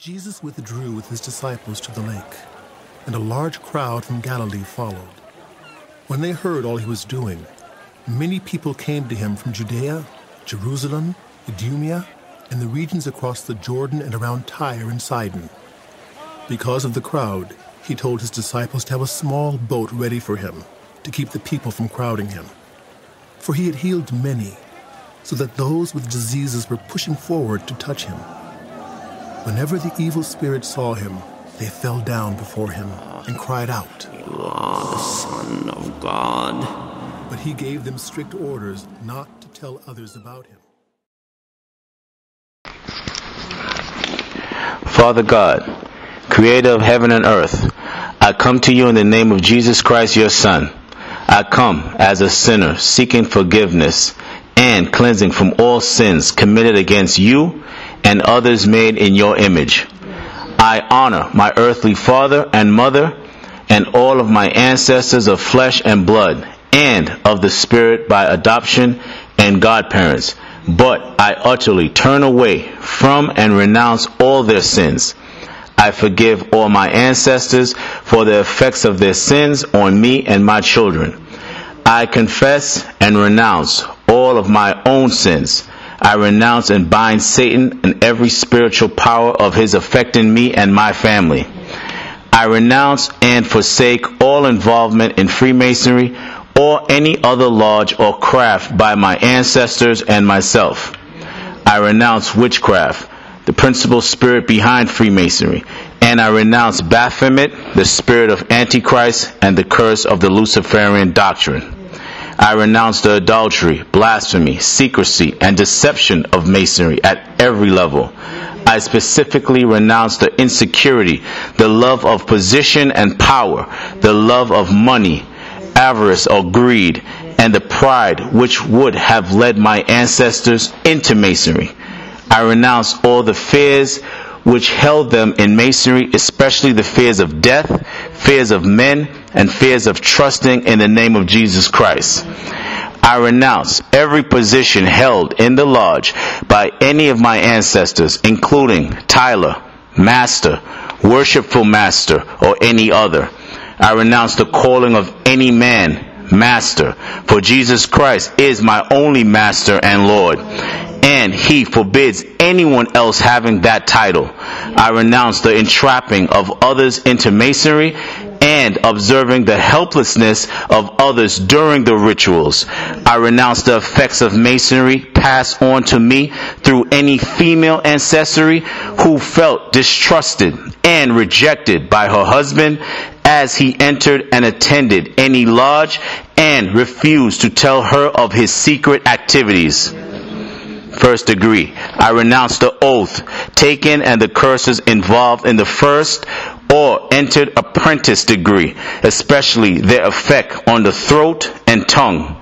Jesus withdrew with his disciples to the lake, and a large crowd from Galilee followed. When they heard all he was doing, many people came to him from Judea, Jerusalem, Idumea, and the regions across the Jordan and around Tyre and Sidon. Because of the crowd, he told his disciples to have a small boat ready for him to keep the people from crowding him. For he had healed many, so that those with diseases were pushing forward to touch him. Whenever the evil spirits saw him, they fell down before him and cried out. You are the Son of God. But he gave them strict orders not to tell others about him. Father God, creator of heaven and earth, I come to you in the name of Jesus Christ, your Son. I come as a sinner seeking forgiveness and cleansing from all sins committed against you and others made in your image. I honor my earthly father and mother and all of my ancestors of flesh and blood and of the spirit by adoption and godparents. But I utterly turn away from and renounce all their sins. I forgive all my ancestors for the effects of their sins on me and my children. I confess and renounce all of my own sins. I renounce and bind Satan and every spiritual power of his affecting me and my family. I renounce and forsake all involvement in Freemasonry or any other lodge or craft by my ancestors and myself. I renounce witchcraft, the principal spirit behind Freemasonry, and I renounce Baphomet, the spirit of Antichrist, and the curse of the Luciferian doctrine. I renounce the adultery, blasphemy, secrecy, and deception of Masonry at every level. I specifically renounce the insecurity, the love of position and power, the love of money, avarice or greed, and the pride which would have led my ancestors into Masonry. I renounce all the fears which held them in Masonry, especially the fears of death, fears of men, and fears of trusting in the name of Jesus Christ. I renounce every position held in the lodge by any of my ancestors, including Tyler, Master, Worshipful Master, or any other. I renounce the calling of any man, Master, for Jesus Christ is my only Master and Lord and he forbids anyone else having that title. I renounce the entrapping of others into masonry and observing the helplessness of others during the rituals. I renounce the effects of masonry passed on to me through any female ancestry who felt distrusted and rejected by her husband as he entered and attended any lodge and refused to tell her of his secret activities first degree. I renounce the oath taken and the curses involved in the first or entered apprentice degree, especially their effect on the throat and tongue.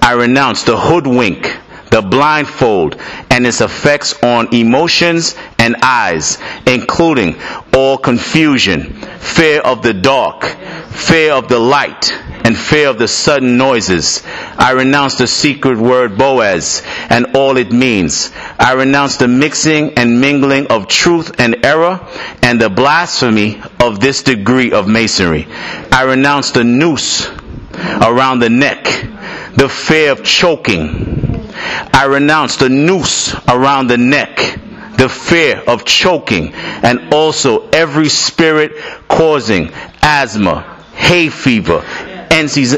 I renounce the hoodwink, the blindfold, and its effects on emotions and eyes, including all confusion, fear of the dark, fear of the light, and fear of the sudden noises. I renounce the secret word Boaz and all it means. I renounce the mixing and mingling of truth and error and the blasphemy of this degree of masonry. I renounce the noose around the neck, the fear of choking. I renounce the noose around the neck, the fear of choking, and also every spirit causing asthma, hay fever, NC's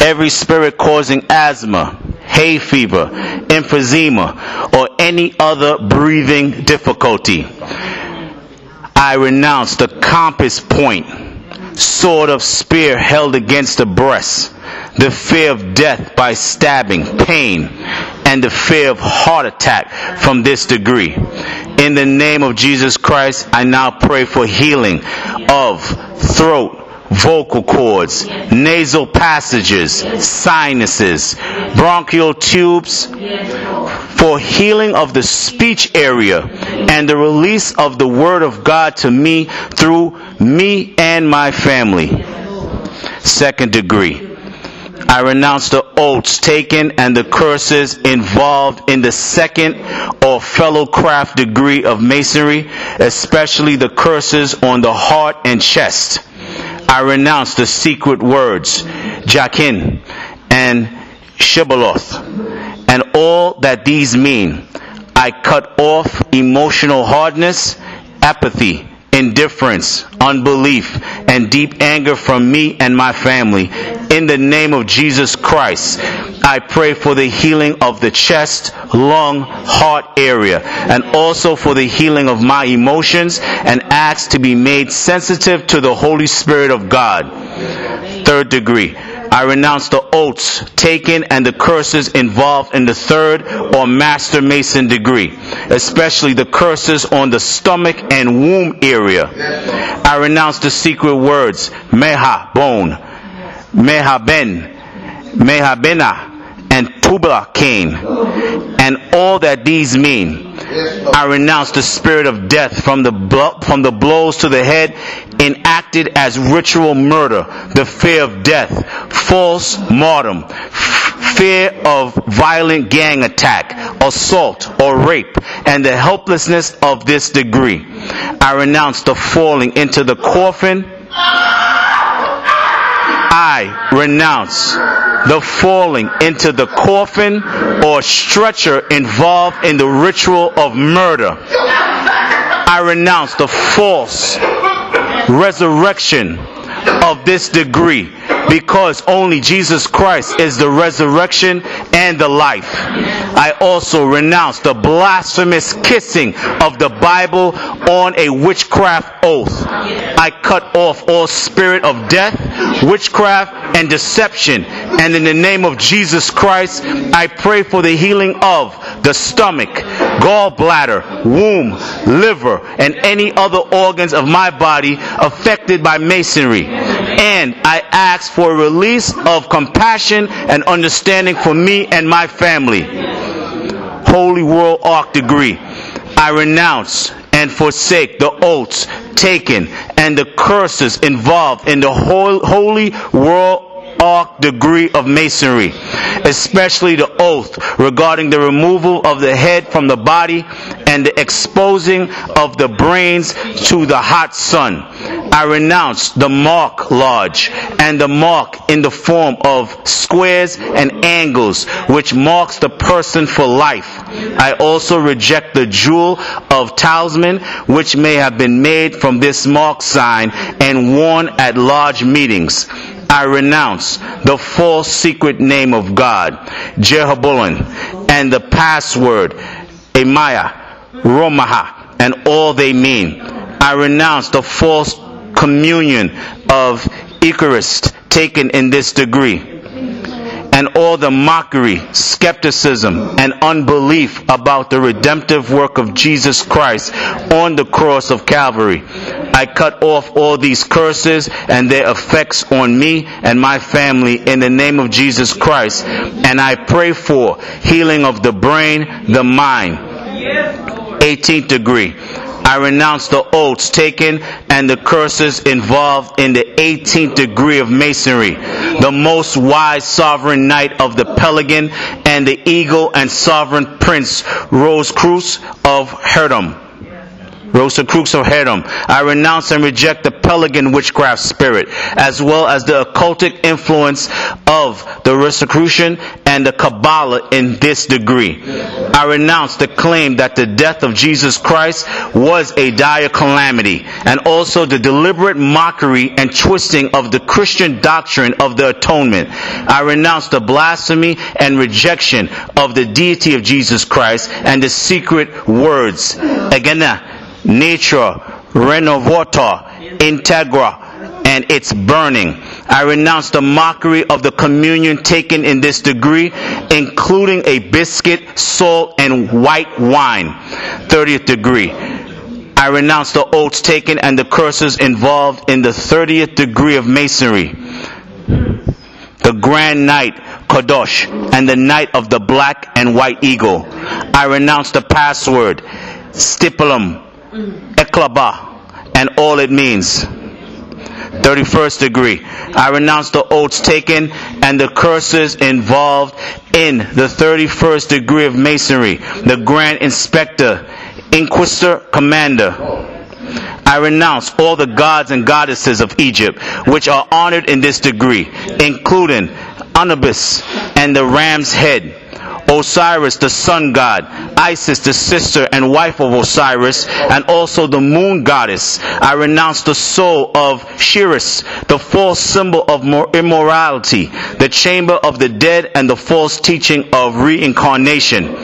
every spirit causing asthma, hay fever, emphysema, or any other breathing difficulty. I renounce the compass point, sword of spear held against the breast, the fear of death by stabbing, pain, and the fear of heart attack from this degree. In the name of Jesus Christ, I now pray for healing of throat, vocal cords, nasal passages, sinuses, bronchial tubes, for healing of the speech area and the release of the Word of God to me through me and my family. Second degree. I renounce the oaths taken and the curses involved in the second or fellow craft degree of masonry, especially the curses on the heart and chest. I renounce the secret words, Jachin and Shibboleth, and all that these mean. I cut off emotional hardness, apathy, indifference, unbelief, and deep anger from me and my family. In the name of Jesus Christ, I pray for the healing of the chest, lung, heart area, and also for the healing of my emotions and ask to be made sensitive to the Holy Spirit of God. Third degree. I renounce the oaths taken and the curses involved in the third or master mason degree, especially the curses on the stomach and womb area. I renounce the secret words Meha bone, Meha ben, Meha bena, and Tubal Cain, and all that these mean. I renounce the spirit of death from the from the blows to the head enacted as ritual murder, the fear of death, false martyrdom, fear of violent gang attack, assault or rape, and the helplessness of this degree. I renounce the falling into the coffin. I renounce the falling into the coffin or stretcher involved in the ritual of murder. I renounce the false resurrection of this degree because only Jesus Christ is the resurrection and the life. I also renounce the blasphemous kissing of the Bible on a witchcraft oath. I cut off all spirit of death, witchcraft, and deception. And in the name of Jesus Christ, I pray for the healing of the stomach, gallbladder, womb, liver, and any other organs of my body affected by masonry. And I ask for release of compassion and understanding for me and my family. Holy Royal Arch degree. I renounce and forsake the oaths taken and the curses involved in the Holy Royal Arch degree of masonry, especially the oath regarding the removal of the head from the body and the exposing of the brains to the hot sun. I renounce the mark lodge and the mark in the form of squares and angles, which marks the person for life. I also reject the jewel of talisman, which may have been made from this mark sign and worn at large meetings. I renounce the false secret name of God, Jehoboam, and the password, Amaya, Romaha, and all they mean. I renounce the false communion of Eucharist taken in this degree and all the mockery, skepticism, and unbelief about the redemptive work of Jesus Christ on the cross of Calvary. I cut off all these curses and their effects on me and my family in the name of Jesus Christ. And I pray for healing of the brain, the mind. 18th degree. I renounce the oaths taken and the curses involved in the 18th degree of masonry, the most wise sovereign knight of the Pelican and the eagle and sovereign prince Rosicrucius of Herdom. Rosicrucius of Hedom. I renounce and reject the Pelican witchcraft spirit, as well as the occultic influence of the Rosicrucian and the Kabbalah in this degree. I renounce the claim that the death of Jesus Christ was a dire calamity, and also the deliberate mockery and twisting of the Christian doctrine of the atonement. I renounce the blasphemy and rejection of the deity of Jesus Christ and the secret words. Again, nature, renovata, integra, and its burning. I renounce the mockery of the communion taken in this degree, including a biscuit, salt, and white wine. 30th degree. I renounce the oaths taken and the curses involved in the 30th degree of masonry. The Grand Knight, Kadosh, and the Knight of the Black and White Eagle. I renounce the password, stipulum, eklaba, and all it means. 31st degree. I renounce the oaths taken and the curses involved in the 31st degree of Masonry. The Grand Inspector, Inquisitor, Commander. I renounce all the gods and goddesses of Egypt, which are honored in this degree, including Anubis and the ram's head, Osiris, the sun god, Isis, the sister and wife of Osiris, and also the moon goddess. I renounce the soul of Shiris, the false symbol of immorality, the chamber of the dead, and the false teaching of reincarnation.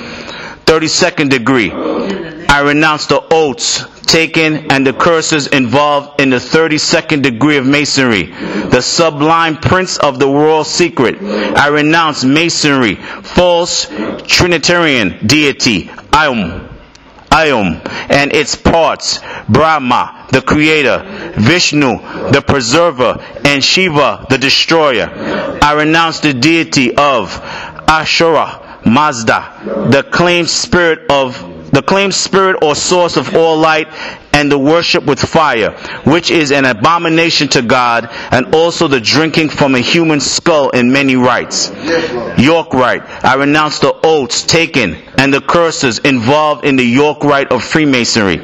32nd degree. I renounce the oaths taken and the curses involved in the 32nd degree of masonry, the sublime prince of the world secret. I renounce masonry, false Trinitarian deity, Iom. Iom and its parts, Brahma, the creator, Vishnu, the preserver, and Shiva, the destroyer. I renounce the deity of Ahura, Mazda, the claimed spirit of the claimed spirit or source of all light, and the worship with fire, which is an abomination to God, and also the drinking from a human skull in many rites. York rite. I renounce the oaths taken and the curses involved in the York rite of Freemasonry,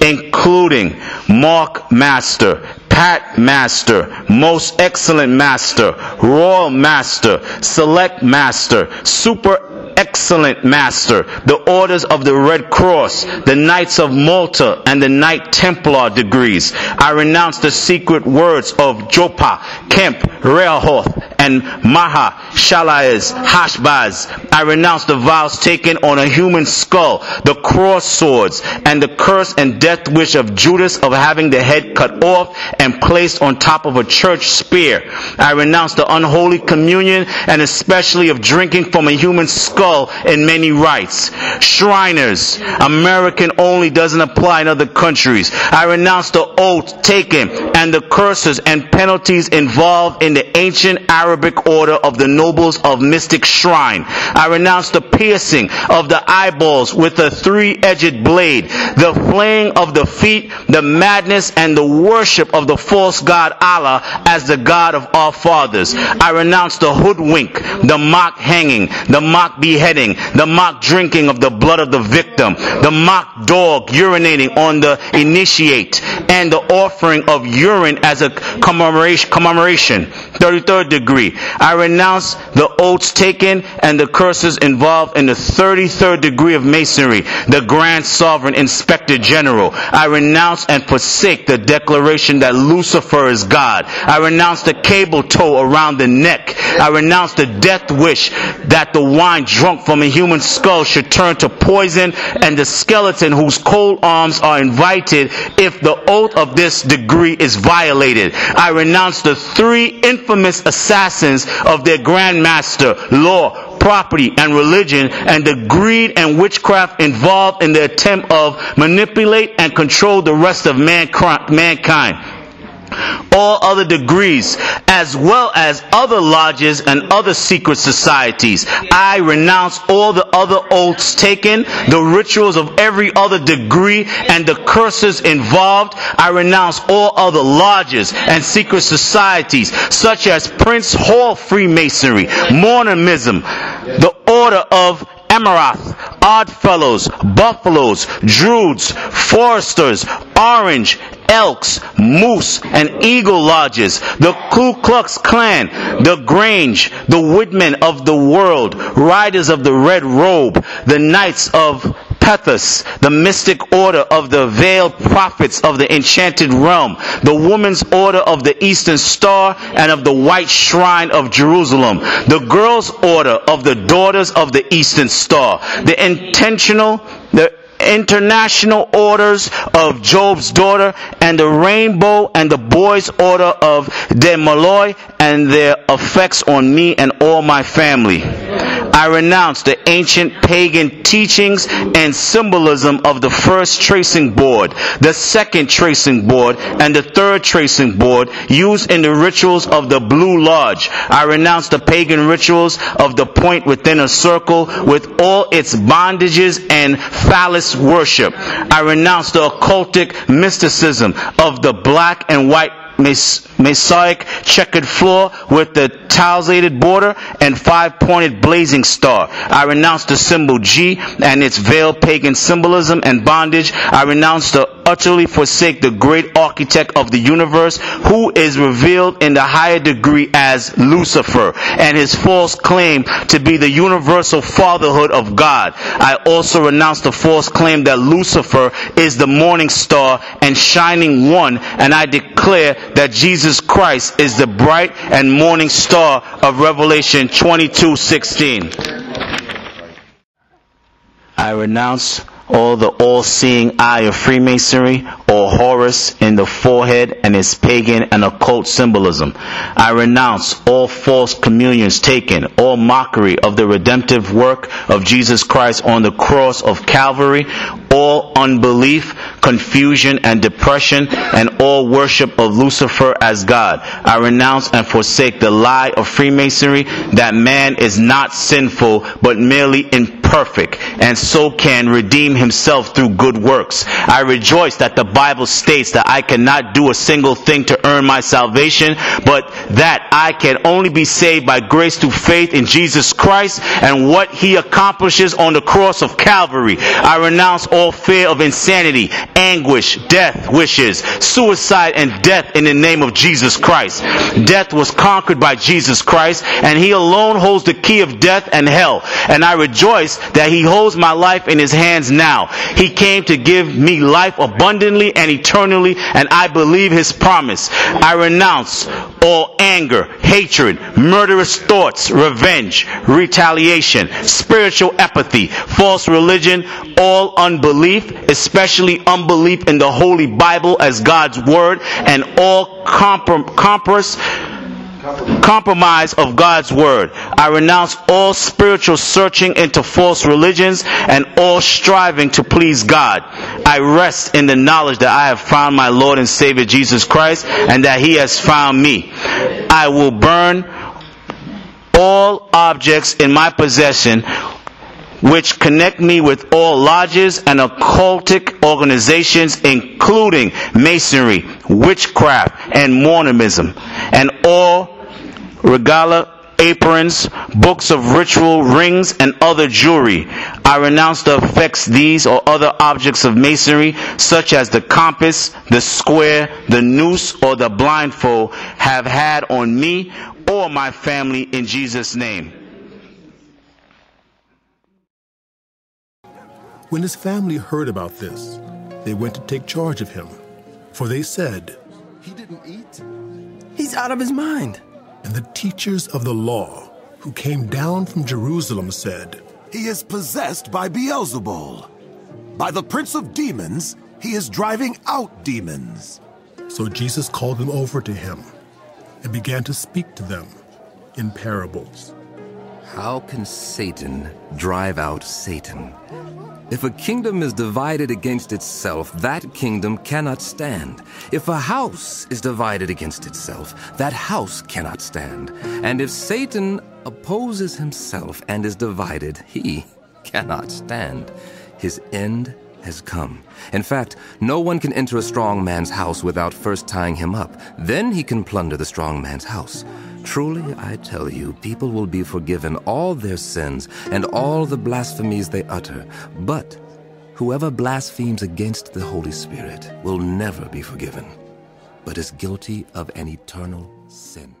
including Mark Master, Pat Master, Most Excellent Master, Royal Master, Select Master, Super excellent master, the orders of the Red Cross, the Knights of Malta, and the Knight Templar degrees. I renounce the secret words of Joppa, Kemp, Rehoboth, and Maha, Shalais, Hashbaz. I renounce the vows taken on a human skull, the cross swords, and the curse and death wish of Judas of having the head cut off and placed on top of a church spear. I renounce the unholy communion and especially of drinking from a human skull in many rites. Shriners, American only doesn't apply in other countries. I renounce the oath taken and the curses and penalties involved in the ancient Arab Arabic order of the nobles of Mystic Shrine. I renounce the piercing of the eyeballs with a three-edged blade, the flaying of the feet, the madness and the worship of the false god Allah as the God of our fathers. I renounce the hoodwink, the mock hanging, the mock beheading, the mock drinking of the blood of the victim, the mock dog urinating on the initiate, and the offering of urine as a commemoration. commemoration. 33rd degree. I renounce the oaths taken and the curses involved in the 33rd degree of masonry, the grand sovereign inspector general. I renounce and forsake the declaration that Lucifer is God. I renounce the cable tow around the neck. I renounce the death wish that the wine drunk from a human skull should turn to poison and the skeleton whose cold arms are invited if the oath of this degree is violated. I renounce the three infamous assassins of their grandmaster, law, property, and religion, and the greed and witchcraft involved in the attempt of manipulate and control the rest of mankind all other degrees, as well as other lodges and other secret societies. I renounce all the other oaths taken, the rituals of every other degree, and the curses involved. I renounce all other lodges and secret societies, such as Prince Hall Freemasonry, Mormonism, the Order of Amaranth, Oddfellows, Buffaloes, Druids, Foresters, Orange, Elks, Moose, and Eagle Lodges, the Ku Klux Klan, the Grange, the Woodmen of the World, Riders of the Red Robe, the Knights of Pythias, the mystic order of the veiled prophets of the enchanted realm, the woman's order of the eastern star and of the white shrine of Jerusalem, the girls' order of the daughters of the eastern star, the intentional, the international orders of Job's daughter and the rainbow and the boys order of De Molay and their effects on me and all my family. I renounce the ancient pagan teachings and symbolism of the first tracing board, the second tracing board, and the third tracing board used in the rituals of the Blue Lodge. I renounce the pagan rituals of the point within a circle with all its bondages and phallus worship. I renounce the occultic mysticism of the black and white mosaic checkered floor with the tessellated border and five pointed blazing star. I renounce the symbol G and its veiled pagan symbolism and bondage. I renounce the utterly forsake the great architect of the universe who is revealed in the higher degree as Lucifer and his false claim to be the universal fatherhood of God. I also renounce the false claim that Lucifer is the morning star and shining one and I declare that Jesus Christ is the bright and morning star of Revelation 22:16. I renounce all the all-seeing eye of Freemasonry or Horus in the forehead and its pagan and occult symbolism. I renounce all false communions taken, all mockery of the redemptive work of Jesus Christ on the cross of Calvary, all unbelief, confusion, and depression, and all worship of Lucifer as God. I renounce and forsake the lie of Freemasonry that man is not sinful, but merely imperfect, and so can redeem himself through good works. I rejoice that the Bible states that I cannot do a single thing to earn my salvation, but that I can only be saved by grace through faith in Jesus Christ and what he accomplishes on the cross of Calvary. I renounce all fear of insanity, anguish, death wishes, suicide, and death in the name of Jesus Christ. Death was conquered by Jesus Christ, and He alone holds the key of death and hell. And I rejoice that He holds my life in His hands now. He came to give me life abundantly and eternally, and I believe His promise. I renounce all anger, hatred, murderous thoughts, revenge, retaliation, spiritual apathy, false religion, all unbelief, especially unbelief in the Holy Bible as God's Word, and all comprom- compromise compromise of God's word. I renounce all spiritual searching into false religions and all striving to please God. I rest in the knowledge that I have found my Lord and Savior Jesus Christ and that he has found me. I will burn all objects in my possession which connect me with all lodges and occultic organizations, including masonry, witchcraft, and Mormonism, and all regalia, aprons, books of ritual, rings, and other jewelry. I renounce the effects these or other objects of masonry, such as the compass, the square, the noose, or the blindfold, have had on me or my family in Jesus' name. When his family heard about this, they went to take charge of him. For they said, He didn't eat? He's out of his mind. And the teachers of the law, who came down from Jerusalem, said, He is possessed by Beelzebul. By the prince of demons, he is driving out demons. So Jesus called them over to him and began to speak to them in parables. How can Satan drive out Satan? If a kingdom is divided against itself, that kingdom cannot stand. If a house is divided against itself, that house cannot stand. And if Satan opposes himself and is divided, he cannot stand. His end has come. In fact, no one can enter a strong man's house without first tying him up. Then he can plunder the strong man's house. Truly, I tell you, people will be forgiven all their sins and all the blasphemies they utter. But whoever blasphemes against the Holy Spirit will never be forgiven, but is guilty of an eternal sin.